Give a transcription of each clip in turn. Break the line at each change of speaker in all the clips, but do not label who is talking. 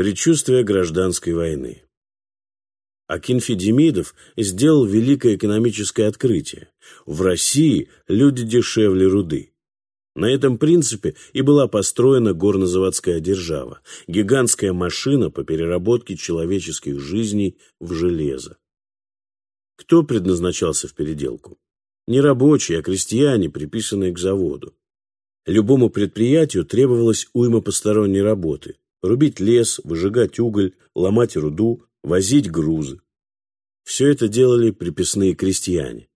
Предчувствие гражданской войны. Акинфи сделал великое экономическое открытие. В России люди дешевле руды. На этом принципе и была построена горнозаводская держава, гигантская машина по переработке человеческих жизней в железо. Кто предназначался в переделку? Не рабочие, а крестьяне, приписанные к заводу. Любому предприятию требовалась уйма посторонней работы. Рубить лес, выжигать уголь, ломать руду, возить грузы. Все это делали приписные крестьяне.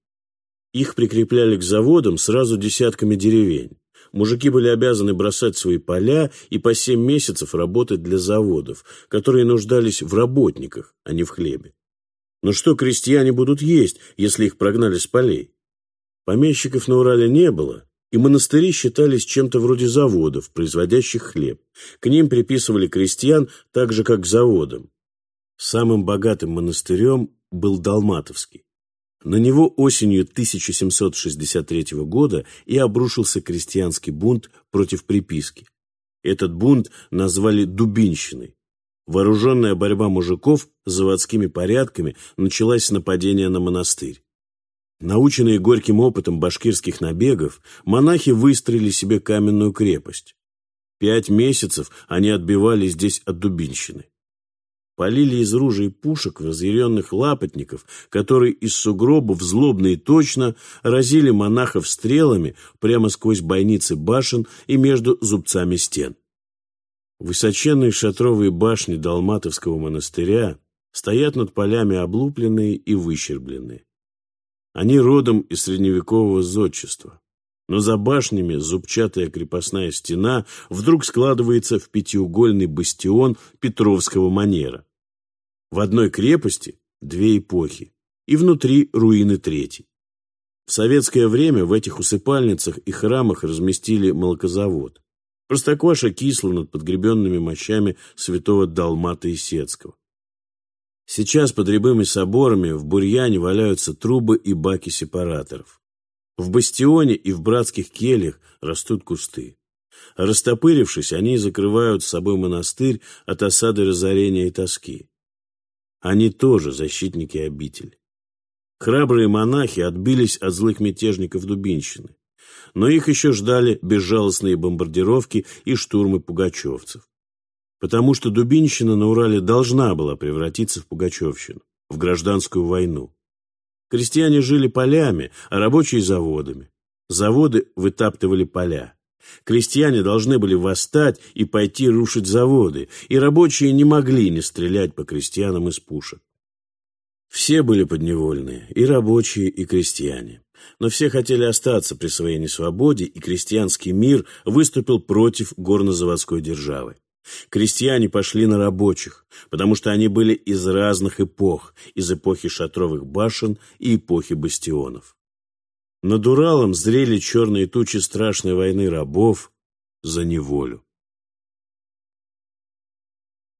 Их прикрепляли к заводам сразу десятками деревень. Мужики были обязаны бросать свои поля и по семь месяцев работать для заводов, которые нуждались в работниках, а не в хлебе. Но что крестьяне будут есть, если их прогнали с полей? Помещиков на Урале не было, и монастыри считались чем-то вроде заводов, производящих хлеб. К ним приписывали крестьян так же, как к заводам. Самым богатым монастырем был Далматовский. На него осенью 1763 года и обрушился крестьянский бунт против приписки. Этот бунт назвали «дубинщиной». Вооруженная борьба мужиков с заводскими порядками началась с нападения на монастырь. Наученные горьким опытом башкирских набегов, монахи выстроили себе каменную крепость. Пять месяцев они отбивали здесь от дубинщины полили из ружей пушек разъяренных лапотников, которые из сугробов злобно и точно разили монахов стрелами прямо сквозь бойницы башен и между зубцами стен. Высоченные шатровые башни Далматовского монастыря стоят над полями облупленные и выщербленные. Они родом из средневекового зодчества. Но за башнями зубчатая крепостная стена вдруг складывается в пятиугольный бастион Петровского манера. В одной крепости две эпохи, и внутри руины третьей. В советское время в этих усыпальницах и храмах разместили молокозавод. Простокваша кисла над подгребенными мощами святого Далмата и Сецкого. Сейчас под рябыми соборами в бурьяне валяются трубы и баки сепараторов. В бастионе и в братских кельях растут кусты. Растопырившись, они закрывают с собой монастырь от осады разорения и тоски. Они тоже защитники обители. Храбрые монахи отбились от злых мятежников Дубинщины, но их еще ждали безжалостные бомбардировки и штурмы пугачевцев. Потому что Дубинщина на Урале должна была превратиться в пугачевщину, в гражданскую войну. Крестьяне жили полями, а рабочие – заводами. Заводы вытаптывали поля. Крестьяне должны были восстать и пойти рушить заводы, и рабочие не могли не стрелять по крестьянам из пушек. Все были подневольные, и рабочие, и крестьяне. Но все хотели остаться при своей несвободе, и крестьянский мир выступил против горнозаводской державы. Крестьяне пошли на рабочих, потому что они были из разных эпох, из эпохи шатровых башен и эпохи бастионов. Над Уралом зрели черные тучи страшной войны рабов за неволю.